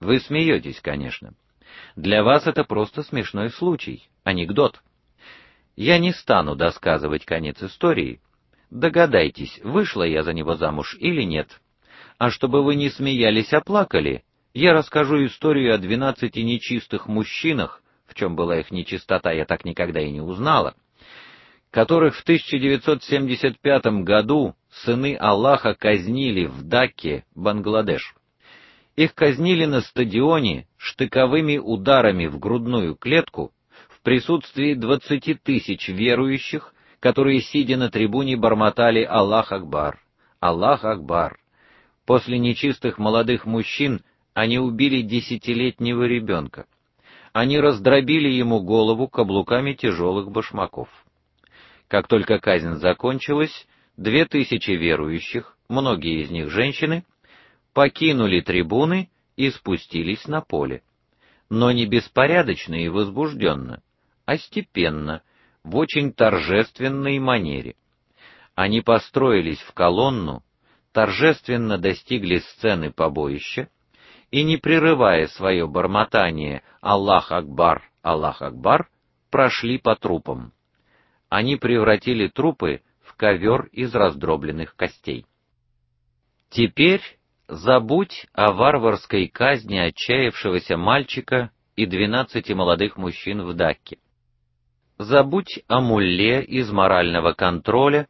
Вы смеетесь, конечно. Для вас это просто смешной случай, анекдот. Я не стану досказывать конец истории. Догадайтесь, вышла я за него замуж или нет. А чтобы вы не смеялись, а плакали, я расскажу историю о двенадцати нечистых мужчинах, в чем была их нечистота, я так никогда и не узнала, которых в 1975 году сыны Аллаха казнили в Дакке, Бангладеш. Их казнили на стадионе штыковыми ударами в грудную клетку в присутствии двадцати тысяч верующих, которые сидя на трибуне бормотали Аллах Акбар, Аллах Акбар. После нечистых молодых мужчин они убили десятилетнего ребенка. Они раздробили ему голову каблуками тяжелых башмаков. Как только казнь закончилась, две тысячи верующих, многие из них женщины, покинули трибуны и спустились на поле. Но не беспорядочно и возбужденно, а степенно, в очень торжественной манере. Они построились в колонну, торжественно достигли сцены побоища и не прерывая свое бормотание Аллах Акбар, Аллах Акбар, прошли по трупам. Они превратили трупы в ковер из раздробленных костей. Теперь забудь о варварской казни отчаявшегося мальчика и двенадцати молодых мужчин в Дакке. Забудь о мулле из морального контроля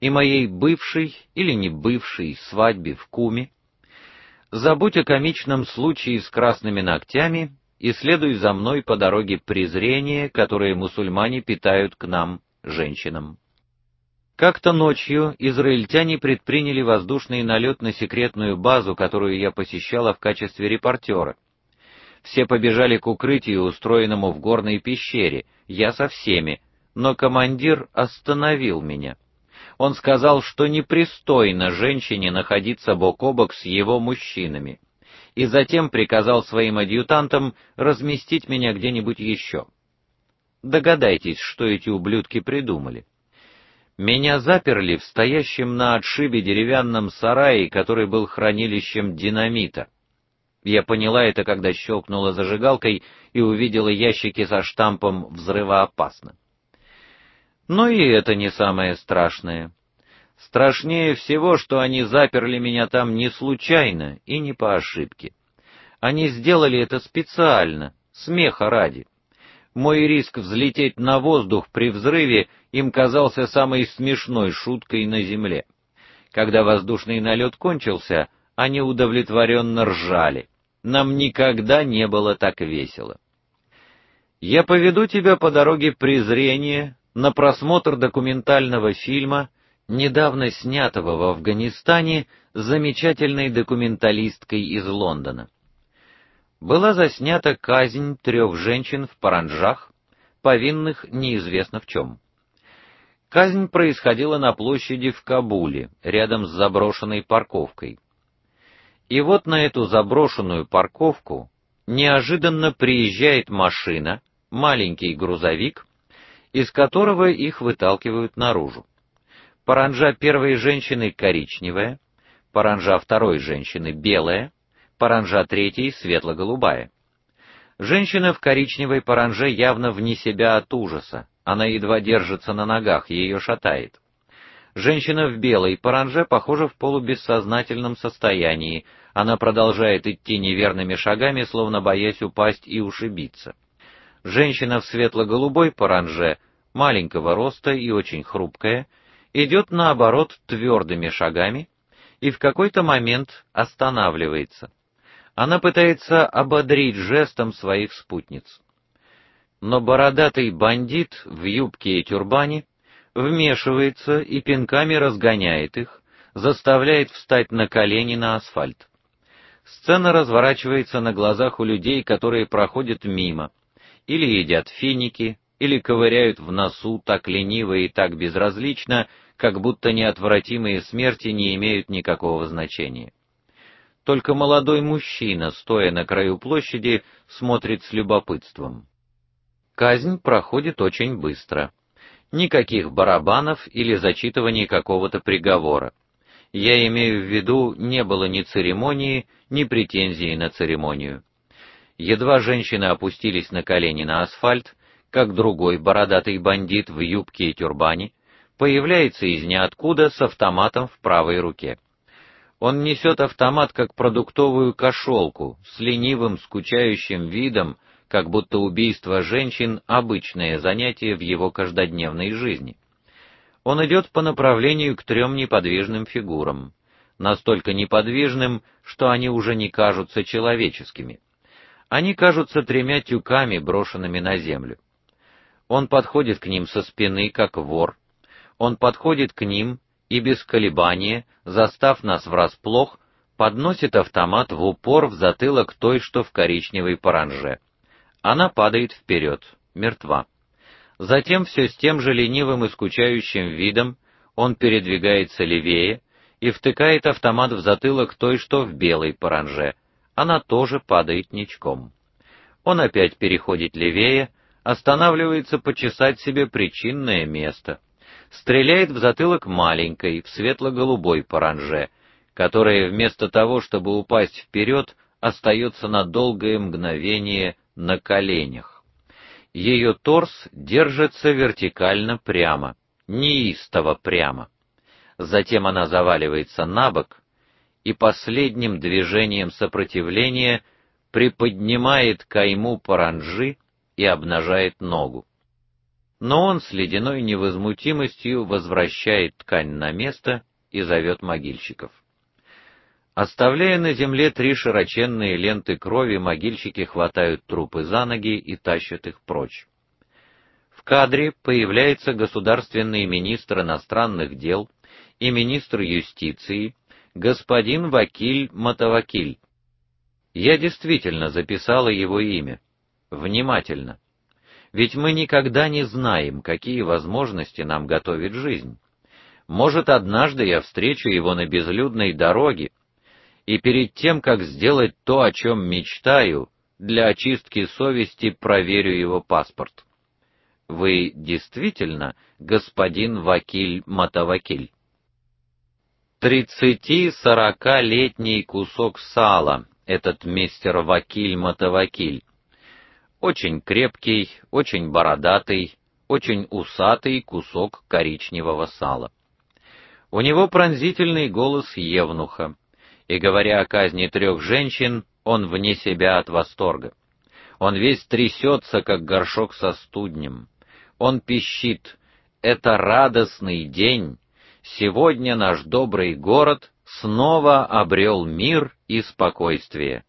и моей бывшей или не бывшей свадьбе в Куме. Забудь о комичном случае с красными ногтями и следуй за мной по дороге презрения, которое мусульмане питают к нам, женщинам. Как-то ночью израильтяне предприняли воздушный налет на секретную базу, которую я посещала в качестве репортера. Все побежали к укрытию, устроенному в горной пещере, я со всеми, но командир остановил меня. Он сказал, что непристойно женщине находиться бок о бок с его мужчинами, и затем приказал своим адъютантам разместить меня где-нибудь еще. Догадайтесь, что эти ублюдки придумали. Меня заперли в стоящем на отшибе деревянном сарае, который был хранилищем динамита. Я поняла это, когда щелкнула зажигалкой и увидела ящики со штампом взрывоопасно. Но и это не самое страшное. Страшнее всего, что они заперли меня там не случайно и не по ошибке. Они сделали это специально, смеха ради. Мой риск взлететь на воздух при взрыве им казался самой смешной шуткой на земле. Когда воздушный налет кончился, они удовлетворенно ржали. Нам никогда не было так весело. Я поведу тебя по дороге презрения на просмотр документального фильма, недавно снятого в Афганистане замечательной документалисткой из Лондона была заснята казнь трех женщин в Паранджах, повинных неизвестно в чем. Казнь происходила на площади в Кабуле, рядом с заброшенной парковкой. И вот на эту заброшенную парковку неожиданно приезжает машина, маленький грузовик, из которого их выталкивают наружу. Паранджа первой женщины коричневая, паранджа второй женщины белая, паранжа третьей светло-голубая. Женщина в коричневой паранже явно вне себя от ужаса. Она едва держится на ногах, ее шатает. Женщина в белой паранже, похоже, в полубессознательном состоянии. Она продолжает идти неверными шагами, словно боясь упасть и ушибиться. Женщина в светло-голубой паранже, маленького роста и очень хрупкая, идет наоборот твердыми шагами и в какой-то момент останавливается. Она пытается ободрить жестом своих спутниц. Но бородатый бандит в юбке и тюрбане вмешивается и пинками разгоняет их, заставляет встать на колени на асфальт. Сцена разворачивается на глазах у людей, которые проходят мимо, или едят финики, или ковыряют в носу так лениво и так безразлично, как будто неотвратимые смерти не имеют никакого значения. Только молодой мужчина, стоя на краю площади, смотрит с любопытством. Казнь проходит очень быстро. Никаких барабанов или зачитывания какого-то приговора. Я имею в виду, не было ни церемонии, ни претензий на церемонию. Едва женщины опустились на колени на асфальт, как другой бородатый бандит в юбке и тюрбане появляется из ниоткуда с автоматом в правой руке. Он несет автомат как продуктовую кошелку с ленивым, скучающим видом, как будто убийство женщин обычное занятие в его каждодневной жизни. Он идет по направлению к трем неподвижным фигурам, настолько неподвижным, что они уже не кажутся человеческими. Они кажутся тремя тюками, брошенными на землю. Он подходит к ним со спины, как вор. Он подходит к ним и без колебания, застав нас врасплох, подносит автомат в упор в затылок той, что в коричневой паранже. Она падает вперед, мертва. Затем все с тем же ленивым и скучающим видом он передвигается левее и втыкает автомат в затылок той, что в белой паранже. Она тоже падает ничком. Он опять переходит левее, останавливается почесать себе причинное место стреляет в затылок маленькой, в светло-голубой паранже, которая вместо того, чтобы упасть вперед, остается на долгое мгновение на коленях. Ее торс держится вертикально прямо, неистово прямо. Затем она заваливается на бок и последним движением сопротивления приподнимает кайму паранжи и обнажает ногу но он с ледяной невозмутимостью возвращает ткань на место и зовет могильщиков. Оставляя на земле три широченные ленты крови, могильщики хватают трупы за ноги и тащат их прочь. В кадре появляется государственный министр иностранных дел и министр юстиции, господин Вакиль Матавакиль. Я действительно записала его имя. Внимательно. Ведь мы никогда не знаем, какие возможности нам готовит жизнь. Может, однажды я встречу его на безлюдной дороге, и перед тем, как сделать то, о чем мечтаю, для очистки совести проверю его паспорт. Вы действительно господин Вакиль Матавакиль? Тридцати-сорокалетний кусок сала этот мистер Вакиль Матавакиль очень крепкий, очень бородатый, очень усатый кусок коричневого сала. У него пронзительный голос евнуха, и говоря о казни трех женщин, он вне себя от восторга. Он весь трясется, как горшок со студнем. Он пищит: "Это радостный день. Сегодня наш добрый город снова обрел мир и спокойствие".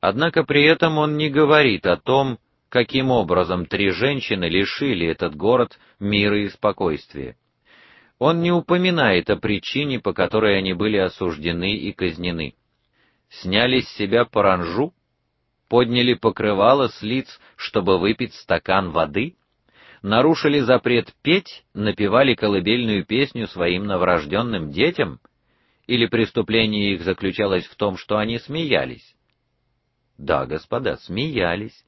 Однако при этом он не говорит о том, каким образом три женщины лишили этот город мира и спокойствия. Он не упоминает о причине, по которой они были осуждены и казнены. Сняли с себя паранжу, подняли покрывало с лиц, чтобы выпить стакан воды, нарушили запрет петь, напевали колыбельную песню своим новорожденным детям, или преступление их заключалось в том, что они смеялись. Да, господа, смеялись.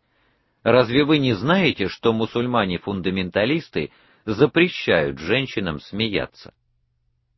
Разве вы не знаете, что мусульмане-фундаменталисты запрещают женщинам смеяться?